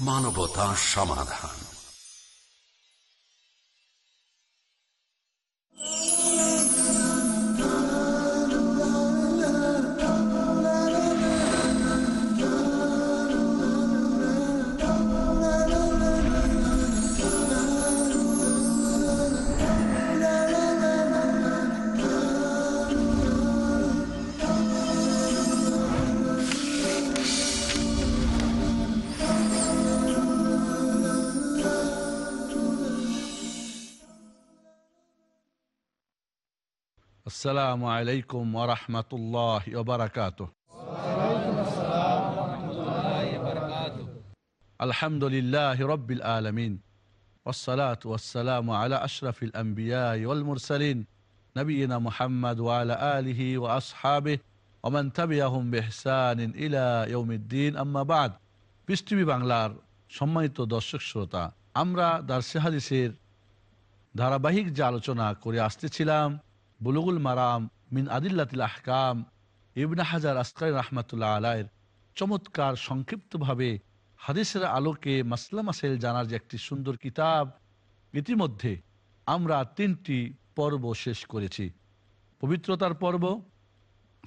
মানবতা সমাধান। السلام عليكم ورحمة الله وبركاته الحمد لله رب العالمين والصلاة والسلام على أشرف الأنبياء والمرسلين نبينا محمد وعلى آله وأصحابه ومن تبعهم بإحسان إلى يوم الدين أما بعد পৃষ্টিভি বাংলার সম্মানিত দর্শক শ্রোতা আমরা দার্সে হাদিসের ধারাবাহিক যে আলোচনা করে আসতেছিলাম বুলুগুল মারাম মিন আদিল্লাতিল আহকাম ইবনা হাজার আসকার রহমতুল্লাহ আলায়ের চমৎকার সংক্ষিপ্তভাবে হাদিসের আলোকে মাসলা মাসাইল জানার যে একটি সুন্দর কিতাব, ইতিমধ্যে আমরা তিনটি পর্ব শেষ করেছি। পবিত্রতার পর্ব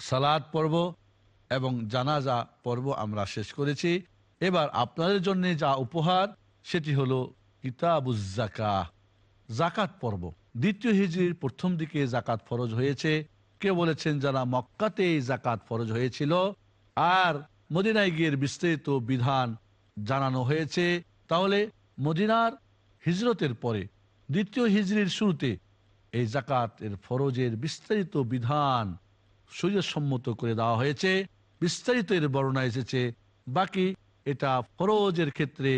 সালাদ পর্ব এবং জানাজা পর্ব আমরা শেষ করেছি। এবার আপনাদের জন্য যা উপহার, সেটি হলো কিতাবুজ্জাকা জাকাত পর্ব। দ্বিতীয় হিজড়ির প্রথম দিকে জাকাত ফরজ হয়েছে। কে বলেছেন যারা মক্কাতে এই জাকাত ফরজ হয়েছিল, আর মদিনায় গিয়ে বিস্তারিত বিধান জানানো হয়েছে, তাহলে মদিনার হিজরতের পরে দ্বিতীয় হিজড়ির শুরুতে এই জাকাতের ফরজের বিস্তারিত বিধান সম্মত করে দেওয়া হয়েছে। বিস্তারিত এর বর্ণনা এসেছে, বাকি এটা ফরজের ক্ষেত্রে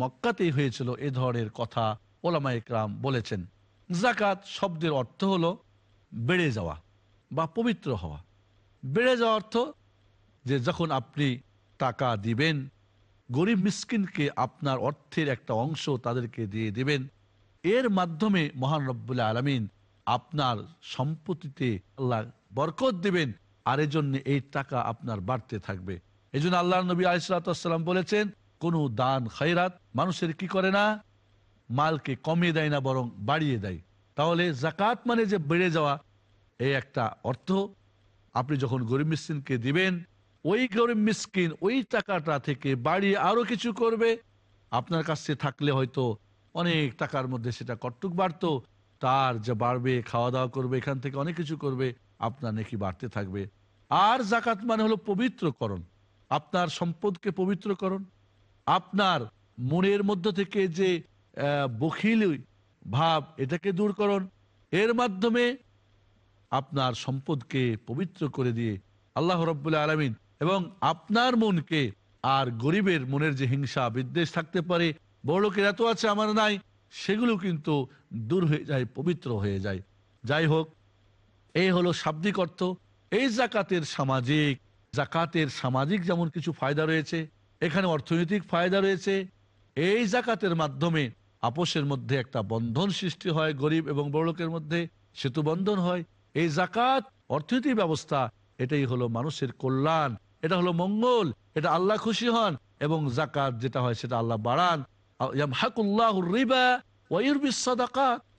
মক্কাতেই হয়েছিল এ ধরনের কথা ওলামা ইকরাম বলেছেন। জাকাত শব্দের অর্থ হল বেড়ে যাওয়া বা পবিত্র হওয়া। বেড়ে যাওয়া অর্থ যে যখন আপনি টাকা দিবেন, গরিব মিসকিনকে আপনার অর্থের একটা অংশ তাদেরকে দিয়ে দিবেন। এর মাধ্যমে মহান রব্বুল্লাহ আলমিন আপনার সম্পত্তিতে আল্লাহ বরকত দিবেন আর এজন্য এই টাকা আপনার বাড়তে থাকবে। এই জন্য আল্লাহ নবী আলিসাল্লাম বলেছেন, কোন দান খাইরাত মানুষের কি করে না? মালকে কমিয়ে দেয় না, বরং বাড়িয়ে দেয়। তাহলে জাকাত মানে যে বেড়ে যাওয়া এই একটা অর্থ। আপনি যখন গরিব মিসকিনকে দিবেন, ওই গরিব মিসকিন ওই টাকাটা থেকে বাড়িয়ে আরও কিছু করবে। আপনার কাছে থাকলে হয়তো অনেক টাকার মধ্যে সেটা কটুক বাড়তো। তার যে বাড়বে খাওয়া দাওয়া করবে, এখান থেকে অনেক কিছু করবে, আপনার নাকি বাড়তে থাকবে। আর জাকাত মানে হলো পবিত্রকরণ। আপনার সম্পদকে পবিত্রকরণ। আপনার মনের মধ্য থেকে যে বখিল ভাব এটাকে দূর করুন। এর মাধ্যমে আপনার সম্পদকে পবিত্র করে দিয়ে আল্লাহ রব্বুল্লাহ আলমিন এবং আপনার মনকে আর গরিবের মনের যে হিংসা, বিদ্বেষ থাকতে পারে বড় লোকের এত আছে, আমার নাই, সেগুলো কিন্তু দূর হয়ে যায়, পবিত্র হয়ে যায়। যাই হোক, এই হলো শাব্দিক অর্থ। এই জাকাতের সামাজিক জাকাতের সামাজিক যেমন কিছু ফায়দা রয়েছে, এখানে অর্থনৈতিক ফায়দা রয়েছে। এই জাকাতের মাধ্যমে আপোষের মধ্যে একটা বন্ধন সৃষ্টি হয়, গরিব এবং বড়লোকের মধ্যে সেতু বন্ধন হয়। এই জাকাত অর্থনৈতিক ব্যবস্থা, এটাই হলো মানুষের কল্যাণ, এটা হলো মঙ্গল, এটা আল্লাহ খুশি হন এবং জাকাত যেটা হয় সেটা আল্লাহ বাড়ান। রিবা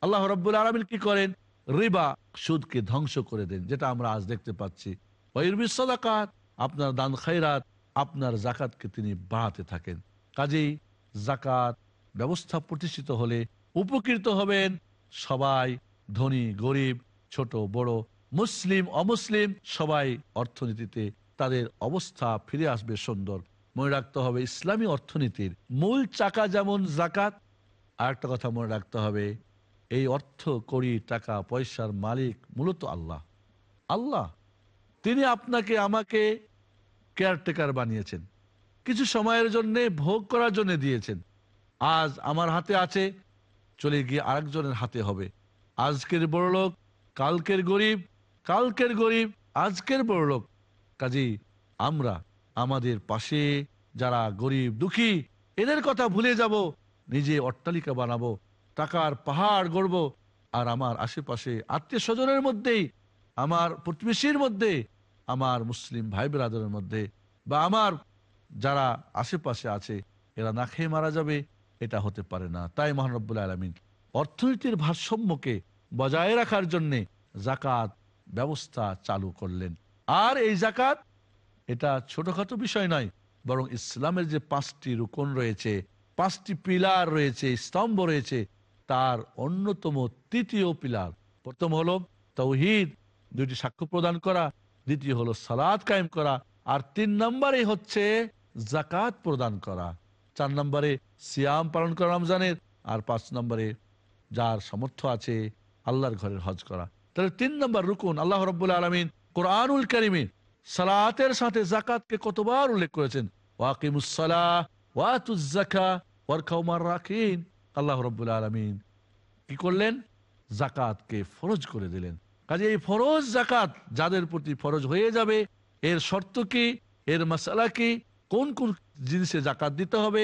আল্লাহ রব্বুল আলমিন কি করেন? রিবা সুদকে ধ্বংস করে দেন, যেটা আমরা আজ দেখতে পাচ্ছি। ওয়ুরবিস আপনার দান খাইরাত আপনার জাকাতকে তিনি বাড়াতে থাকেন। কাজেই জাকাত ব্যবস্থা প্রতিষ্ঠিত হলে উপকৃত হবেন সবাই ধনী, গরিব, ছোট, বড়, মুসলিম, অমুসলিম, সবাই অর্থনীতিতে তাদের অবস্থা ফিরে আসবে সুন্দর। মনে রাখতে হবে, ইসলামী অর্থনীতির মূল চাকা যেমন জাকাত আর একটা কথা মনে রাখতে হবে, এই অর্থ করি টাকা, পয়সার মালিক মূলত আল্লাহ। আল্লাহ, তিনি আপনাকে, আমাকে কেয়ারটেকার বানিয়েছেন। কিছু সময়ের জন্যে, ভোগ করার জন্য দিয়েছেন। আজ আমার হাতে আছে, চলে গিয়ে আরেকজনের হাতে হবে। আজকের বড় লোক, কালকের গরিব কালকের গরিব, আজকের বড় লোক। কাজী আমরা আমাদের পাশে যারা গরিব, দুঃখী, এদের কথা ভুলে যাব, নিজে অট্টালিকা বানাবো, টাকার পাহাড় গড়ব আর আমার আশেপাশে আত্মীয় স্বজনের মধ্যেই, আমার প্রতিবেশীর মধ্যে, আমার মুসলিম ভাই ব্রাদরের মধ্যে বা আমার যারা আশেপাশে আছে, এরা না খেয়ে মারা যাবে। এটা হতে পারে না। তাই মহানব্বুল আলমিন অর্থনীতির ভারসাম্যকে বজায় রাখার জন্যে জাকাত ব্যবস্থা চালু করলেন। আর এই জাকাত এটা ছোটখাটো বিষয় নয়, বরং ইসলামের যে পাঁচটি রুকন রয়েছে, পাঁচটি পিলার রয়েছে, স্তম্ভ রয়েছে, তার অন্যতম তৃতীয় পিলার। প্রথম হলো তৌহিদ, দুইটি সাক্ষ্য প্রদান করা, দ্বিতীয় হলো সালাদ কায়েম করা, আর তিন নম্বরে হচ্ছে জাকাত প্রদান করা। চার নম্বরে সিয়াম পালন করা রমজানের। আর পাঁচ নম্বরে যার সামর্থ্য আছে আল্লাহর ঘরের হজ করা। তাহলে তিন নম্বর রুকুন, আল্লাহ রব্বুল আলমিন কোরআনুল করিমে সালাতের সাথে জাকাতকে কতবার উল্লেখ করেছেন? ওয়াকিমুসালাহ ওয়াতুজাকা ওয়ারকাউমার রাখিন আল্লাহ রব্বুল আলমিন কি করলেন? জাকাতকে ফরজ করে দিলেন। কাজে এই ফরজ জাকাত যাদের প্রতি ফরজ হয়ে যাবে, এর শর্ত কি? এর মশালা কি? কোন কোন জিনিসে জাকাত দিতে হবে?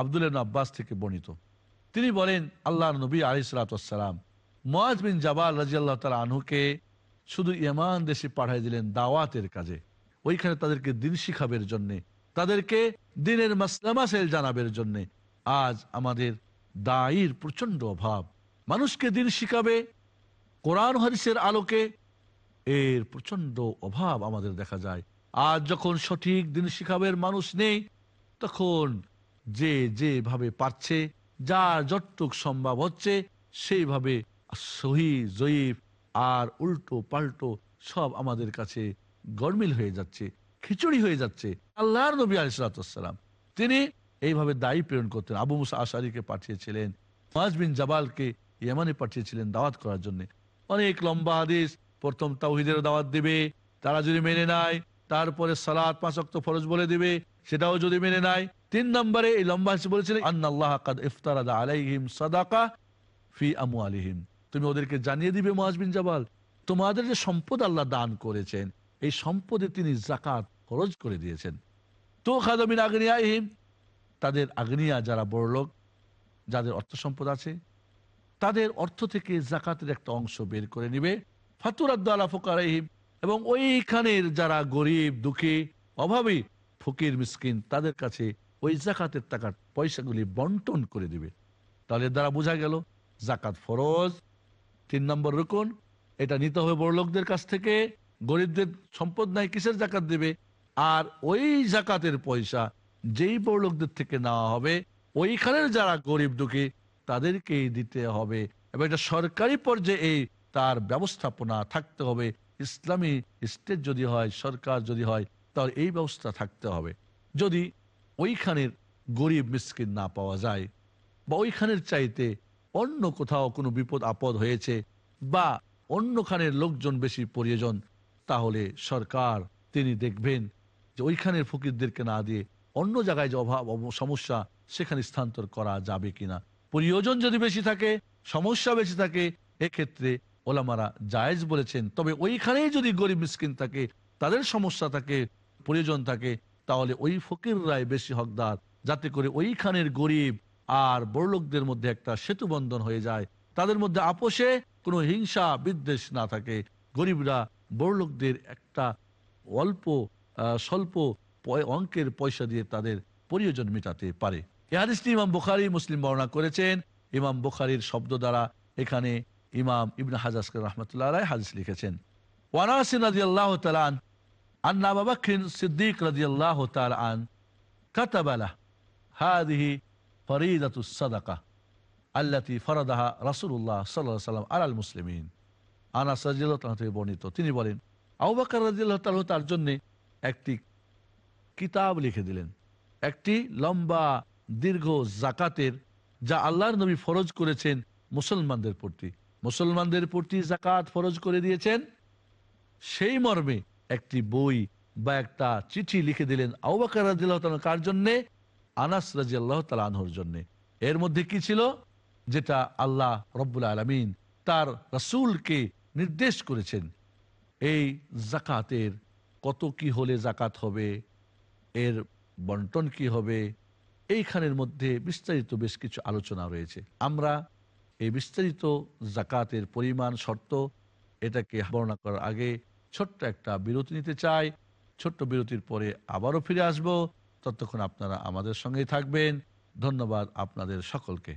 আব্দুল আব্বাস থেকে বর্ণিত। তিনি বলেন আল্লাহ নবী আলিসালাম মোয়াজ বিন জাবাল রাজিয়াল্লাহ তালা আনহুকে শুধু ইমান দেশে পাঠাই দিলেন দাওয়াতের কাজে। ওইখানে তাদেরকে দিন শিখাবের জন্যে, তাদেরকে দিনের মাসলামাসেল জানাবের জন্যে। আজ আমাদের দায়ীর প্রচণ্ড অভাব। মানুষকে দিন শিখাবে, কোরআন হারিসের আলোকে এর প্রচণ্ড অভাব আমাদের দেখা যায়। আজ যখন সঠিক দিন শিখাবের মানুষ নেই, তখন যে যেভাবে পারছে যা যতটুক সম্ভব হচ্ছে, সেইভাবে সহি, জয়ীফ আর উল্টো পাল্টো সব আমাদের কাছে গরমিল হয়ে যাচ্ছে, খিচুড়ি হয়ে যাচ্ছে। আল্লাহর নবী আলিসালাম তিনি এইভাবে দায়ী প্রেরণ করতেন। আবু মুসা আশারিকে পাঠিয়েছিলেন মাজ বিন জাবালকে ইয়ামানে পাঠিয়েছিলেন দাওয়াত করার জন্য। অনেক লম্বা হাদিস, প্রথম তাওহিদের দাওয়াত দিবে, তারা যদি মেনে নেয়, তারপরে সালাদ পাঁচ অক্ত ফরজ বলে দিবে, সেটাও যদি মেনে নেয় তিন নম্বরে এই লম্বা হাদিস বলেছিলেন, আন্নাল্লাহ কাদ ইফতারাদা আলাইহিম সাদাকা ফি আমু আলিহিম তুমি ওদেরকে জানিয়ে দিবে মাজ বিন জাবাল। তোমাদের যে সম্পদ আল্লাহ দান করেছেন, এই সম্পদে তিনি জাকাত খরচ করে দিয়েছেন। তো খাদমিন আগ্নিয়াহিম তাদের আগ্নিয়া যারা বড় লোক, যাদের অর্থ সম্পদ আছে, তাদের অর্থ থেকে জাকাতের একটা অংশ বের করে নিবে। ফাতুরাদ্দালা ফোকারহিম এবং ওইখানের যারা গরিব, দুঃখী, অভাবী, ফকির, মিসকিন, তাদের কাছে ওই জাকাতের টাকার পয়সাগুলি বন্টন করে দিবে। তাহলে দ্বারা বোঝা গেল, জাকাত ফরজ, তিন নম্বর রুকুন, এটা নিতে হবে বড় লোকদের কাছ থেকে, গরিবদের সম্পদ নাই, কিসের জাকাত দেবে? আর ওই জাকাতের পয়সা যেই বড় লোকদের থেকে নেওয়া হবে, ওইখানের যারা গরিব দুঃখী, তাদেরকেই দিতে হবে। এবং এটা সরকারি পর্যায়ে তার ব্যবস্থাপনা থাকতে হবে। ইসলামী স্টেট যদি হয়, সরকার যদি হয়, তাহলে এই ব্যবস্থা থাকতে হবে। যদি ওইখানের গরিব মিসকিন না পাওয়া যায় বা ওইখানের চাইতে অন্য কোথাও কোনো বিপদ আপদ হয়েছে বা অন্যখানের লোকজন বেশি প্রয়োজন, তাহলে সরকার তিনি দেখবেন যে ওইখানের ফকিরদেরকে না দিয়ে অন্য জায়গায় যে অভাব সমস্যা সেখানে স্থানান্তর করা যাবে কিনা। প্রয়োজন যদি বেশি থাকে, সমস্যা বেশি থাকে, এক্ষেত্রে ওলামারা জায়েজ বলেছেন, তবে ওইখানেই যদি গরিব মিসকিন থাকে, তাদের সমস্যা থাকে, প্রয়োজন থাকে তাহলে ওই ফকিররাই বেশি হকদার। যাতে করে ওইখানের গরিব আর বড়লোকদের মধ্যে একটা সেতু বন্ধন হয়ে যায়। তাদের মধ্যে আপোষে কোনো হিংসা, বিদ্বেষ না থাকে। গরিবরা বড়লোকদের একটা অল্প স্বল্প অঙ্কের পয়সা দিয়ে তাদের প্রয়োজন মেটাতে পারে। এ ইমাম বুখারি, মুসলিম বর্ণনা করেছেন। ইমাম বুখারির শব্দ দ্বারা এখানে ইমাম ইবন হাজাসকে রহমতুল্লাহ আলাই হাদিস লিখেছেন। ওয়ানাসিন রাদিয়াল্লাহু তাআলা আন আন আবু বকর সিদ্দিক রাদিয়াল্লাহু তাআলা আন كتب له هذه فريضة الصدقة التي فرضها رسول الله صلى الله عليه وسلم على المسلمين আনাস রাদিয়াল্লাহু তাআলা থেকে বর্ণিত তিনি বলেন আবু বকর রাদিয়াল্লাহু তাআলা তার জন্য একটি কিতাব লিখে দিলেন একটি লম্বা দীর্ঘ জাকাতের যা আল্লাহর নবী ফরজ করেছেন মুসলমানদের প্রতি মুসলমানদের প্রতি জাকাত ফরজ করে দিয়েছেন সেই মর্মে একটি বই বা একটা চিঠি লিখে দিলেন কার জন্যে? আনাস রাজি আল্লাহ তালাহর জন্য। এর মধ্যে কি ছিল? যেটা আল্লাহ রব্বুল আলমিন তার রসুলকে নির্দেশ করেছেন। এই জাকাতের কত কি হলে জাকাত হবে? এর বন্টন কি হবে? এইখানের মধ্যে বিস্তারিত বেশ কিছু আলোচনা রয়েছে। আমরা এই বিস্তারিত জাকাতের পরিমাণ, শর্ত এটাকে বর্ণনা করার আগে ছোট্ট একটা বিরতি নিতে চাই। ছোট্ট বিরতির পরে আবারও ফিরে আসব। ততক্ষণ আপনারা আমাদের সঙ্গেই থাকবেন। ধন্যবাদ আপনাদের সকলকে।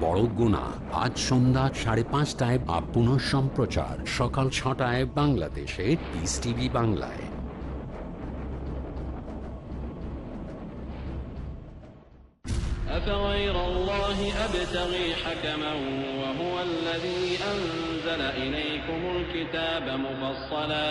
বড় গুণা আজ সন্ধ্যা সাড়ে পাঁচটায় বা পুনঃ সম্প্রচার সকাল ছটায় বাংলাদেশে পিস টিভি বাংলায় أفغير الله أبتغي حكما وهو الذي أنزل إليكم الكتاب مفصلا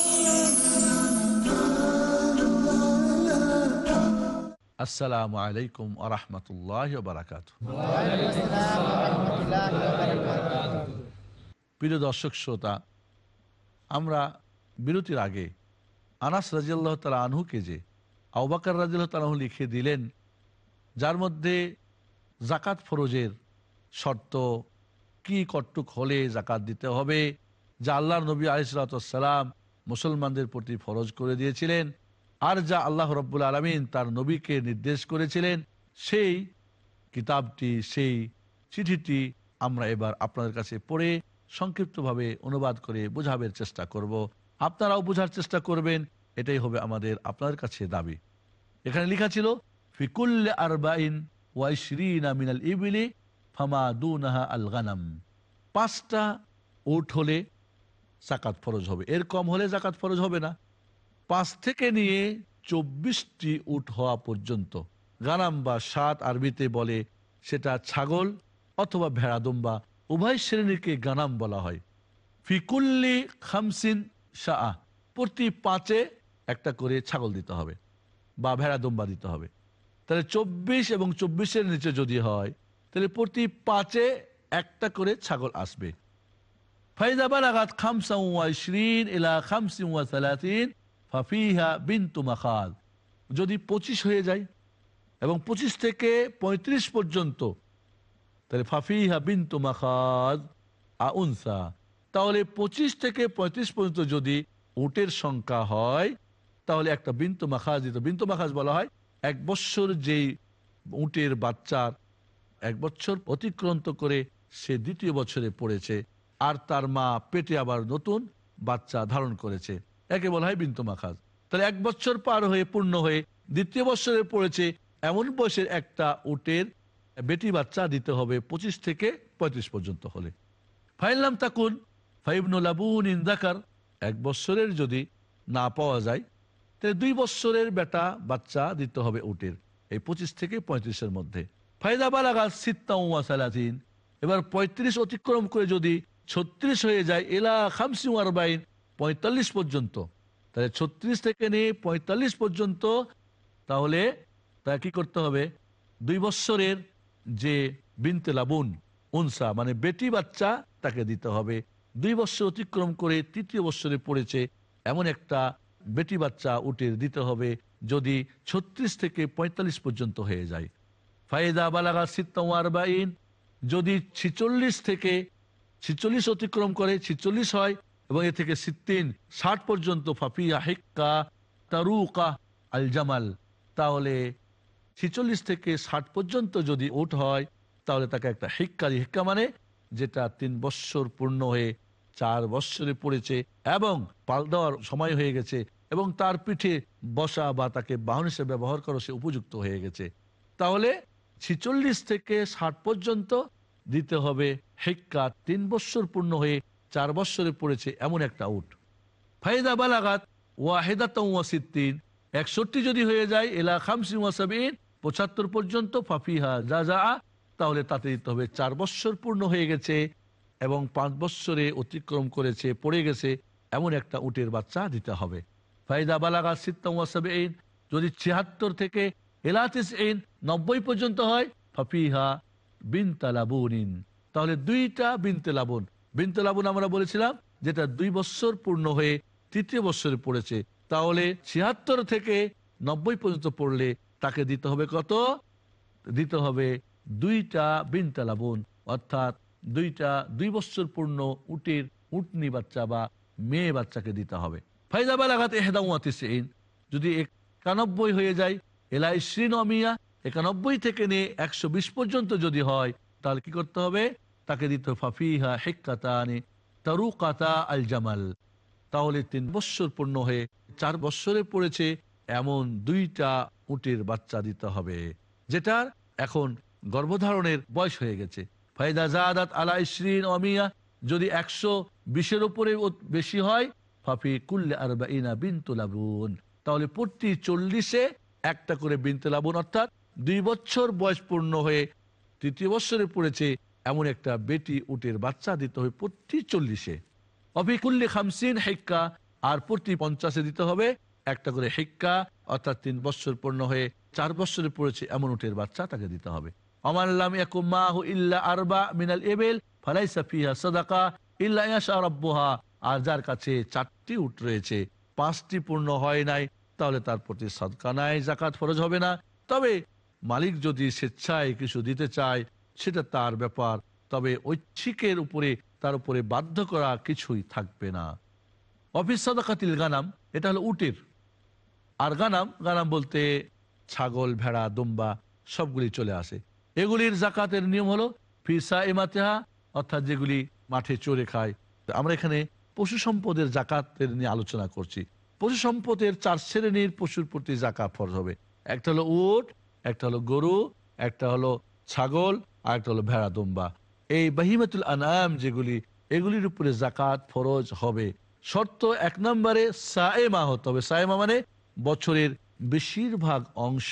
আসসালামু আলাইকুম আরহামতুল্লাহ বারাকাত প্রিয় দর্শক, শ্রোতা, আমরা বিরতির আগে আনাস রাজিয়াল্লাহ তালা আনহুকে যে আউবাকার রাজিয়াল্লাহ তালাহু লিখে দিলেন, যার মধ্যে জাকাত ফরজের শর্ত কি কট্টুক হলে জাকাত দিতে হবে, যা আল্লাহ নবী আলিসাল্লাম মুসলমানদের প্রতি ফরজ করে দিয়েছিলেন। আর যা আল্লাহ রব্বুল আলমিন তার নবীকে নির্দেশ করেছিলেন, সেই কিতাবটি, সেই চিঠিটি আমরা এবার আপনাদের কাছে পড়ে সংক্ষিপ্তভাবে অনুবাদ করে বোঝাবের চেষ্টা করব। আপনারাও বোঝার চেষ্টা করবেন, এটাই হবে আমাদের আপনাদের কাছে দাবি। এখানে লেখা ছিল ফিকুল্লে আরবাইন ওয়াইশরিনা মিনাল ইবিলি ফামা দুনাহা আল গানাম। পাঁচটা উট হলে জাকাত ফরজ হবে। এর কম হলে জাকাত ফরজ হবে না। পাঁচ থেকে নিয়ে চব্বিশটি উট হওয়া পর্যন্ত গানাম বা সাত আরবিতে বলে সেটা ছাগল অথবা ভেড়াদুম্বা উভয় শ্রেণীকে গানাম বলা হয়। ফিকুল্লি খামসিন শাহ প্রতি পাঁচে একটা করে ছাগল দিতে হবে বা ভেড়াদুম্বা দিতে হবে। তাহলে চব্বিশ এবং চব্বিশের নিচে যদি হয়, তাহলে প্রতি পাঁচে একটা করে ছাগল আসবে। ফাইদা বালাগাত খামসা ওয়াইশরিন ইলা খামসিন ওয়া সালাতিন ফাফিহা বিনতু যদি পঁচিশ হয়ে যায় এবং পঁচিশ থেকে পঁয়ত্রিশ পর্যন্ত, তাহলে ফাফিহা বিনতু মাখাদ আউনসা তাহলে পঁচিশ থেকে পঁয়ত্রিশ পর্যন্ত যদি উটের সংখ্যা হয়, তাহলে একটা বিন্তু মাখাজ দিত বিন্তু মাখাজ বলা হয় এক বৎসর যেই উটের বাচ্চার এক বছর অতিক্রান্ত করে সে দ্বিতীয় বছরে পড়েছে, আর তার মা পেটে আবার নতুন বাচ্চা ধারণ করেছে। একে বলা হয় বিন্তু মাখাজ তাহলে এক বছর পার হয়ে পূর্ণ হয়ে দ্বিতীয় বছরে পড়েছে, এমন বয়সের একটা উটের বেটি বাচ্চা দিতে হবে পঁচিশ থেকে পঁয়ত্রিশ পর্যন্ত হলে। ফাইলাম তাকুন ফাইবনুল আবুন ইন্দাকার এক বৎসরের যদি না পাওয়া যায়, তাহলে দুই বৎসরের বেটা বাচ্চা দিতে হবে উটের, এই পঁচিশ থেকে পঁয়ত্রিশের মধ্যে। ফায়দা বালাগা সিত্তাউয়া সালাতিন এবার পঁয়ত্রিশ অতিক্রম করে যদি ছত্রিশ হয়ে যায় এলা খামসি আরবাইন পঁয়তাল্লিশ পর্যন্ত। তাহলে ছত্রিশ থেকে নিয়ে পঁয়তাল্লিশ পর্যন্ত, তাহলে তা কি করতে হবে? দুই বৎসরের যে বিনতে লাবুন, উনসা মানে বেটি বাচ্চা, তাকে দিতে হবে। দুই বছর অতিক্রম করে তৃতীয় বৎসরে পড়েছে, এমন একটা বেটি বাচ্চা উটের দিতে হবে যদি ছত্রিশ থেকে পঁয়তাল্লিশ পর্যন্ত হয়ে যায়। ফায়দা বালাগা সিত্তাইন যদি ছিচল্লিশ থেকে ছিচল্লিশ অতিক্রম করে, ছিচল্লিশ হয় এবং এ থেকে সিত্তিন, ষাট পর্যন্ত ফাফিয়া হেক্কা তারুকা আল জামাল তাহলে ছিচল্লিশ থেকে ষাট পর্যন্ত যদি উট হয়, তাহলে তাকে একটা হিক্কারি হিক্কা মানে যেটা তিন বৎসর পূর্ণ হয়ে চার বৎসরে পড়েছে এবং পাল দেওয়ার সময় হয়ে গেছে এবং তার পিঠে বসা বা তাকে বাহন হিসেবে ব্যবহার করা সে উপযুক্ত হয়ে গেছে। তাহলে ছিচল্লিশ থেকে ষাট পর্যন্ত দিতে হবে হেক্কা তিন বৎসর পূর্ণ হয়ে চার বৎসরে পড়েছে এমন একটা উট। ফাইদা বালাগাত ওয়াহেদাত ওয়াসিদ্দিন একষট্টি যদি হয়ে যায়, এলা খামসি ওয়াসাবিন পঁচাত্তর পর্যন্ত ফাফিহা যা যা তাহলে তাতে দিতে হবে চার বৎসর পূর্ণ হয়ে গেছে এবং পাঁচ বৎসরে অতিক্রম করেছে, পড়ে গেছে, এমন একটা উটের বাচ্চা দিতে হবে। ফাইদা বালাগা সিত্তাম ওয়াসাবিন যদি ছিয়াত্তর থেকে এলাতিস ইন নব্বই পর্যন্ত হয়, ফাফিহা বিন তালাবুনিন তাহলে দুইটা বিন তেলাবুন বিন তেলাবুন আমরা বলেছিলাম, যেটা দুই বৎসর পূর্ণ হয়ে তৃতীয় বৎসরে পড়েছে, তাহলে ছিয়াত্তর থেকে নব্বই পর্যন্ত পড়লে তাকে দিতে হবে কত? দিতে হবে দুইটা বিন তালাবুন অর্থাৎ দুইটা দুই বৎসর পূর্ণ উটের উটনি বাচ্চা বা মেয়ে বাচ্চাকে দিতে হবে। ফাইদা লাগাতে এহদাউন যদি একানব্বই হয়ে যায়, এলাই শ্রীনমিয়া একানব্বই থেকে নিয়ে একশো বিশ পর্যন্ত যদি হয়, তাহলে কি করতে হবে? তাকে দিত, ফাফিহা হেক্কাতানি তারুকাতা আল জামাল তাহলে তিন বৎসর পূর্ণ হয়ে চার বৎসরে পড়েছে এমন দুইটা উটের বাচ্চা দিতে হবে, যেটার এখন গর্ভধারণের বয়স হয়ে গেছে। ফায়দা জাদাত অমিয়া, যদি একশো বিশের উপরে বেশি হয়, ফাফি কুল্লে আর বিনতুলাবুন তাহলে প্রতি চল্লিশে একটা করে বিনতুলাবুন অর্থাৎ দুই বছর বয়স পূর্ণ হয়ে তৃতীয় বছরে পড়েছে এমন একটা বেটি উটের বাচ্চা দিতে হবে প্রতি চল্লিশে। অফিকুল্লি খামসিন হেক্কা, আর প্রতি পঞ্চাশে দিতে হবে একটা করে হেক্কা, অর্থাৎ তিন বছর পূর্ণ হয়ে চার বছরে পড়েছে এমন উটের বাচ্চা তাকে দিতে হবে। আমাল্লাম ইয়াকুমাহু ইল্লা আরবা মিনাল এবেল ফালাইসা ফিহা সাদাকা ইল্লা ইয়াশা রাব্বুহা। আর যার কাছে চারটি উট রয়েছে, পাঁচটি পূর্ণ হয় নাই, তাহলে তার প্রতি সদকা নাই জাকাত ফরজ হবে না। তবে মালিক যদি স্বেচ্ছায় কিছু দিতে চায় সেটা তার ব্যাপার, তবে ঐচ্ছিকের উপরে, তার উপরে বাধ্য করা কিছুই থাকবে না। অফিস সদাকাতিল গানাম, এটা হলো উটের। আর গানাম গানাম বলতে ছাগল, ভেড়া, দুম্বা, সবগুলি চলে আসে। এগুলির জাকাতের নিয়ম হলো ফিসা এমাতেহা অর্থাৎ যেগুলি মাঠে চড়ে খায়। আমরা এখানে পশু সম্পদের জাকাতের নিয়ে আলোচনা করছি। পশু সম্পদের চার শ্রেণির পশুর প্রতি জাকাত ফরজ হবে। একটা হলো উট, একটা হলো গরু, একটা হলো ছাগল আর একটা হলো ভেড়া, দুম্বা। এই বাহিমাতুল আনাম যেগুলি, এগুলির উপরে জাকাত ফরজ হবে। শর্ত এক নম্বরে সায়েমা হতে হবে। সায়েমা মানে বছরের বেশিরভাগ অংশ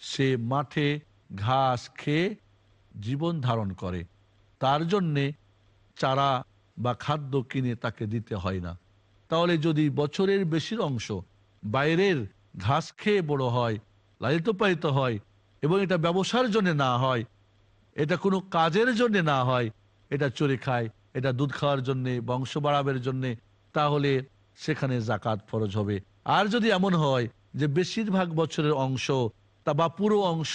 সে মাঠে ঘাস খেয়ে জীবন ধারণ করে। তার জন্যে চারা বা খাদ্য কিনে তাকে দিতে হয় না। তাহলে যদি বছরের বেশির অংশ বাইরের ঘাস খেয়ে বড় হয়, লালিত পালিত হয় এবং এটা ব্যবসার জন্য না হয় এটা কোনো কাজের জন্য না হয়। এটা চড়ে খায়, এটা দুধ খাওয়ার জন্যে, বংশ বাড়াবের জন্যে, তাহলে সেখানে জাকাত ফরজ হবে। আর যদি এমন হয় যে বেশিরভাগ বছরের অংশ তা বা পুরো অংশ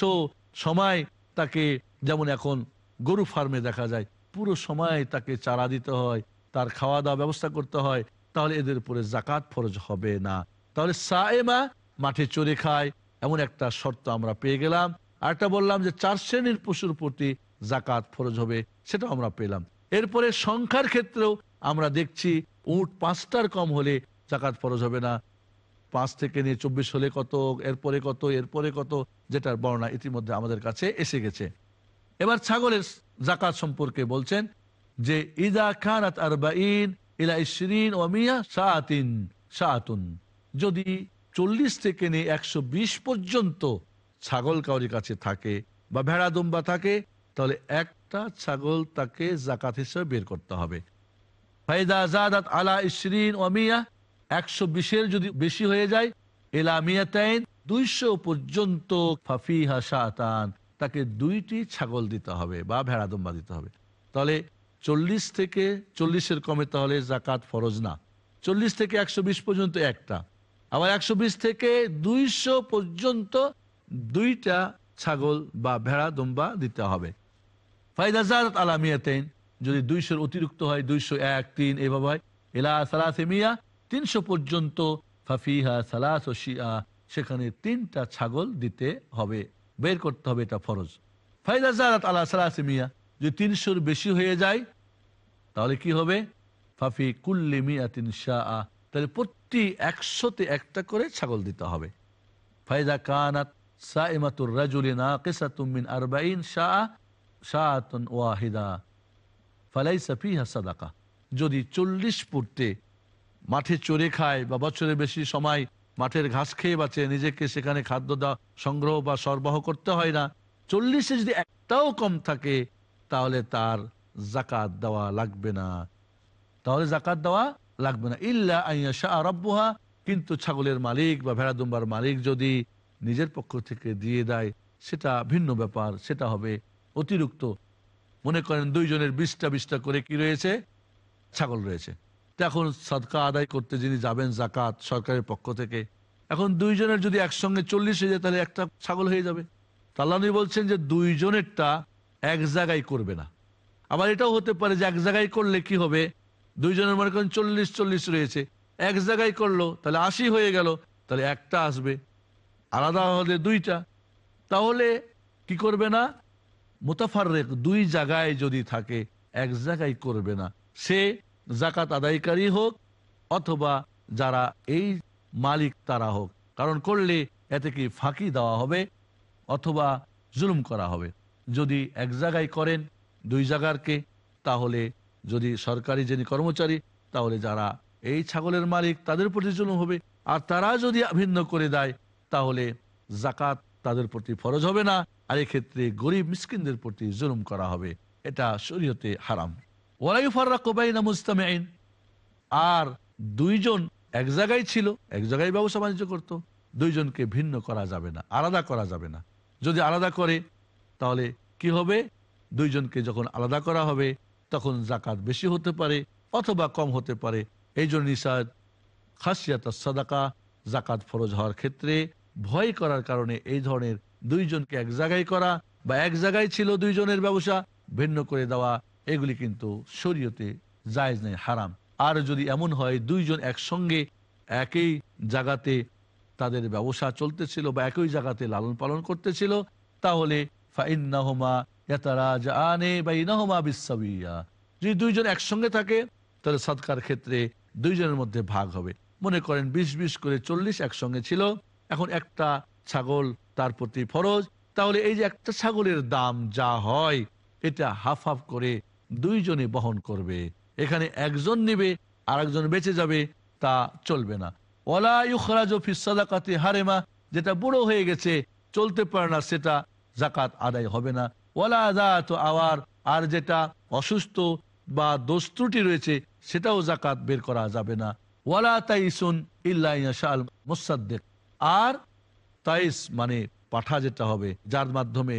সময় তাকে, যেমন এখন গরু ফার্মে দেখা যায়, পুরো সময় তাকে চারা দিতে হয়, তার খাওয়া দাওয়া ব্যবস্থা করতে হয়, তাহলে এদের উপরে জাকাত ফরজ হবে না। তাহলে সায়েমা মাঠে চড়ে খায়, এমন একটা শর্ত আমরা পেয়ে গেলাম। আরেকটা বললাম যে চার শ্রেণির পশুর প্রতি জাকাত ফরজ হবে, সেটাও আমরা পেলাম। এরপরে সংখ্যার ক্ষেত্রেও আমরা দেখছি উট পাঁচটার কম হলে জাকাত ফরজ হবে না। পাঁচ থেকে নিয়ে চব্বিশ হলে কত, এরপরে কত এরপরে কত, যেটার বর্ণনা ইতিমধ্যে আমাদের কাছে এসে গেছে। এবার ছাগলের জাকাত সম্পর্কে বলছেন যে, ইদা খানাত আরবাইন ইলা ইশরিন ও মিয়া সাআতিন। যদি চল্লিশ থেকে নিয়ে একশো বিশ পর্যন্ত ছাগল কাউরির কাছে থাকে বা ভেড়া দুম্বা থাকে, তাহলে একটা ছাগল তাকে জাকাত হিসেবে বের করতে হবে। আলা ইশরিন ও একশো বিশের যদি বেশি হয়ে যায় দুইশো পর্যন্ত শাতান, তাকে দুইটি ছাগল দিতে হবে বা ভেড়া দুম্বা দিতে হবে। তাহলে চল্লিশ থেকে, চল্লিশের কমে তাহলে জাকাত ফরজ না। চল্লিশ থেকে একশো বিশ পর্যন্ত একটা। আবার একশো বিশ থেকে দুইশো পর্যন্ত দুইটা ছাগল বা ভেড়া দুম্বা দিতে হবে। ফাইদা জারাত আলামিয়াতেন যদি দুইশোর অতিরিক্ত হয়, দুইশো এক, তিন, এভাবে হয়। এলা সালাসে মিয়া, তিনশো পর্যন্ত, ফাফিহা সালাস ও শিয়া, সেখানে তিনটা ছাগল দিতে হবে। বের করতে হবে এটা ফরজ। ফাইদা জারাত আলা সালাসে মিয়া, যদি তিনশোর বেশি হয়ে যায়, তাহলে কি হবে? ফাফি কুল্লি মিয়াতিন শাহ তাহলে প্রতি একশোতে একটা করে ছাগল দিতে হবে। ফাইদা কানাত যদি চল্লিশ পড়তে মাঠে চড়ে খায় বা বছরের বেশি সময় মাঠের ঘাস খেয়ে বাঁচে, নিজেকে সেখানে খাদ্য দেওয়া সংগ্রহ বা সরবরাহ করতে হয় না, চল্লিশে যদি একটাও কম থাকে, তাহলে তার জাকাত দেওয়া লাগবে না। তাহলে জাকাত দেওয়া লাগবে না। ইল্লা আইয়া শাহ কিন্তু ছাগলের মালিক বা ভেড়া দুম্বার মালিক যদি নিজের পক্ষ থেকে দিয়ে দেয়, সেটা ভিন্ন ব্যাপার, সেটা হবে অতিরিক্ত। মনে করেন দুইজনের বিশটা বিশটা করে কি রয়েছে? ছাগল রয়েছে। এখন সদকা আদায় করতে যিনি যাবেন জাকাত সরকারের পক্ষ থেকে, এখন দুইজনের যদি একসঙ্গে চল্লিশ হয়ে যায় তাহলে একটা ছাগল হয়ে যাবে। তাল্লানি বলছেন যে দুইজনেরটা এক জায়গায় করবে না। আবার এটাও হতে পারে যে এক জায়গায় করলে কি হবে? দুইজনের মনে করেন চল্লিশ চল্লিশ রয়েছে। এক জায়গায় করল, তাহলে আশি হয়ে গেল, তাহলে একটা আসবে। আলাদা হলে দুইটা। তাহলে কি করবে না? মোতাফারেক দুই জায়গায় যদি থাকে, এক জায়গায় করবে না। সে জাকাত আদায়কারী হোক অথবা যারা এই মালিক তারা হোক। কারণ করলে এতে কি ফাঁকি দেওয়া হবে অথবা জুলুম করা হবে? যদি এক জায়গায় করেন দুই জায়গারকে, তাহলে যদি সরকারি যিনি কর্মচারী, তাহলে যারা এই ছাগলের মালিক তাদের প্রতি জুলুম হবে। আর তারা যদি ভিন্ন করে দেয় তাহলে জাকাত তাদের প্রতি ফরজ হবে না, আর এক্ষেত্রে গরিব মিসকিনদের প্রতি জুলুম করা হবে। এটা শরীয়তে হারাম। ওয়ালাই ফার্রা কোবাইনা মুস্তামেইন আর দুইজন এক জায়গায় ছিল, এক জায়গায় ব্যবসা বাণিজ্য করতো। দুইজনকে ভিন্ন করা যাবে না, আলাদা করা যাবে না। যদি আলাদা করে, তাহলে কি হবে? দুইজনকে যখন আলাদা করা হবে, তখন জাকাত বেশি হতে পারে অথবা কম হতে পারে। এই জন্য নিষাদ খাসিয়াত সাদাকা জাকাত ফরজ হওয়ার ক্ষেত্রে ভয় করার কারণে এই ধরনের দুইজনকে এক জায়গায় করা বা এক জায়গায় ছিল দুইজনের ব্যবসা ভিন্ন করে দেওয়া, এগুলি কিন্তু শরীয়তে জায়জ নেই, হারাম। আর যদি এমন হয়, দুইজন একসঙ্গে একই জায়গাতে তাদের ব্যবসা চলতেছিল বা একই জায়গাতে লালন পালন করতেছিল, তাহলে বিসাবিয়া যদি দুইজন একসঙ্গে থাকে, তাহলে সৎকার ক্ষেত্রে দুইজনের মধ্যে ভাগ হবে। মনে করেন বিশ বিশ করে চল্লিশ একসঙ্গে ছিল এখন একটা ছাগল তার প্রতি ফরজ, তাহলে এই যে একটা ছাগলের দাম যা হয়, এটা হাফ হাফ করে দুইজনে বহন করবে। এখানে একজন নিবে আর একজন বেঁচে যাবে, তা চলবে না। ওলা ইউখরাজ ফিসাদাকাতি হারেমা, যেটা বুড়ো হয়ে গেছে, চলতে পারে না, সেটা জাকাত আদায় হবে না। ওলা আদা তো আওয়ার, আর যেটা অসুস্থ বা দোষ ত্রুটি রয়েছে, সেটাও জাকাত বের করা যাবে না। ওয়ালা তাইসুন ইল্লাশাল মুসাদ্দেক। আর তাইস মানে পাঠা যেটা হবে, যার মাধ্যমে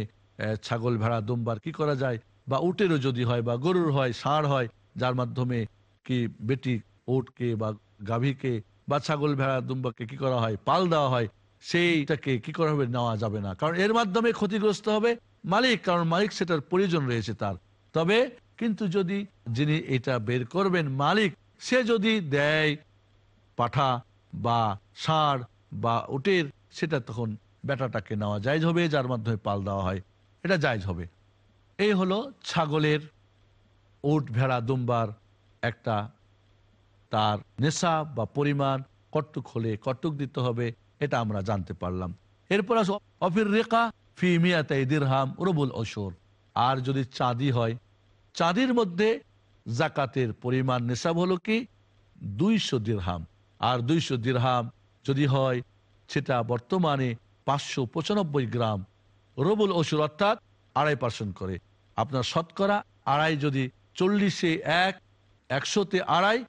ছাগল ভেড়া দুম্বার কি করা যায়, বা উটেরও যদি হয়, বা গরুর হয়, ষাঁড় হয়, যার মাধ্যমে কি বেটি ওটকে বা গাভীকে বা ছাগল ভেড়া দুম্বাকে কি করা হয়, পাল দেওয়া হয়, সেইটাকে কি করা হবে, নেওয়া যাবে না। কারণ এর মাধ্যমে ক্ষতিগ্রস্ত হবে মালিক, কারণ মালিক সেটার প্রয়োজন রয়েছে তার। তবে কিন্তু যদি যিনি এটা বের করবেন মালিক, সে যদি দেয় পাঠা বা ষাঁড় বা উটের সেটা তখন বেটাটাকে নেওয়া জায়জ হবে, যার মাধ্যমে পাল দেওয়া হয়। এটা জায়জ হবে। এই হলো ছাগলের উট ভেড়া দুম্বার একটা তার নেশা বা পরিমাণ কটুক হলে কটুক দিতে হবে, এটা আমরা জানতে পারলাম। এরপর আস, অফির রেখা ফি মিয়াতাই দিরহাম রবুল অসর আর যদি চাঁদি হয়, চাঁদির মধ্যে জাকাতের পরিমাণ নেশাব হলো কি? দুইশো দিরহাম। আর দুইশো দিরহাম যদি হয়, সেটা বর্তমানে পাঁচশো পঁচানব্বই গ্রাম। রবুল অসুর অর্থাৎ আড়াই পার্সেন্ট করে। আপনার শতকরা আড়াই যদি চল্লিশে এক, একশোতে আড়াই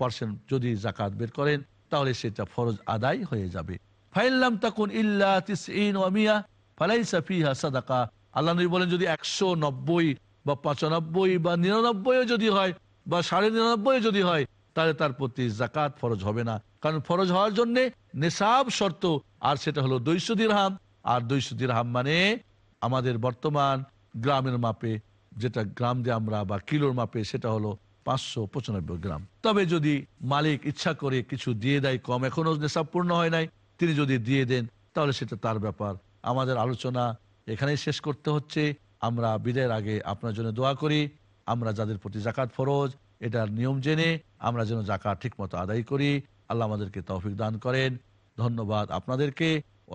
পার্সেন্ট যদি জাকাত বের করেন, তাহলে সেটা ফরজ আদায় হয়ে যাবে। ফাইল্লাম তাকুন ইল্লা তিসইন ওয়া মিয়া, ফালাইসা ফিহা সাদাকা। আল্লাহ নবী বলেন, যদি একশো নব্বই বা পঁচানব্বই বা নিরানব্বই যদি হয় বা সাড়ে নিরানব্বই যদি হয় তাহলে তার প্রতি জাকাত ফরজ হবে না। কারণ ফরজ হওয়ার জন্য নেশাব শর্ত, আর সেটা হলো দুইশো দিরহাম। আর দুইশো দিরহাম মানে আমাদের বর্তমান গ্রামের মাপে, যেটা গ্রাম দিয়ে আমরা বা কিলোর মাপে, সেটা হলো পাঁচশো পঁচানব্বই গ্রাম। তবে যদি মালিক ইচ্ছা করে কিছু দিয়ে দেয় কম, এখনও নেশাব পূর্ণ হয় নাই, তিনি যদি দিয়ে দেন, তাহলে সেটা তার ব্যাপার। আমাদের আলোচনা এখানেই শেষ করতে হচ্ছে। আমরা বিদায়ের আগে আপনার জন্য দোয়া করি। আমরা যাদের প্রতি জাকাত ফরজ এটার নিয়ম জেনে আমরা যেন জাকা ঠিক মতো আদায় করি। আল্লাহ আমাদেরকে তৌফিক দান করেন। ধন্যবাদ আপনাদেরকে।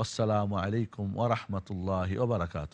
আসসালামু আলাইকুম ওরহমতুল্লাহ ওবরাকাত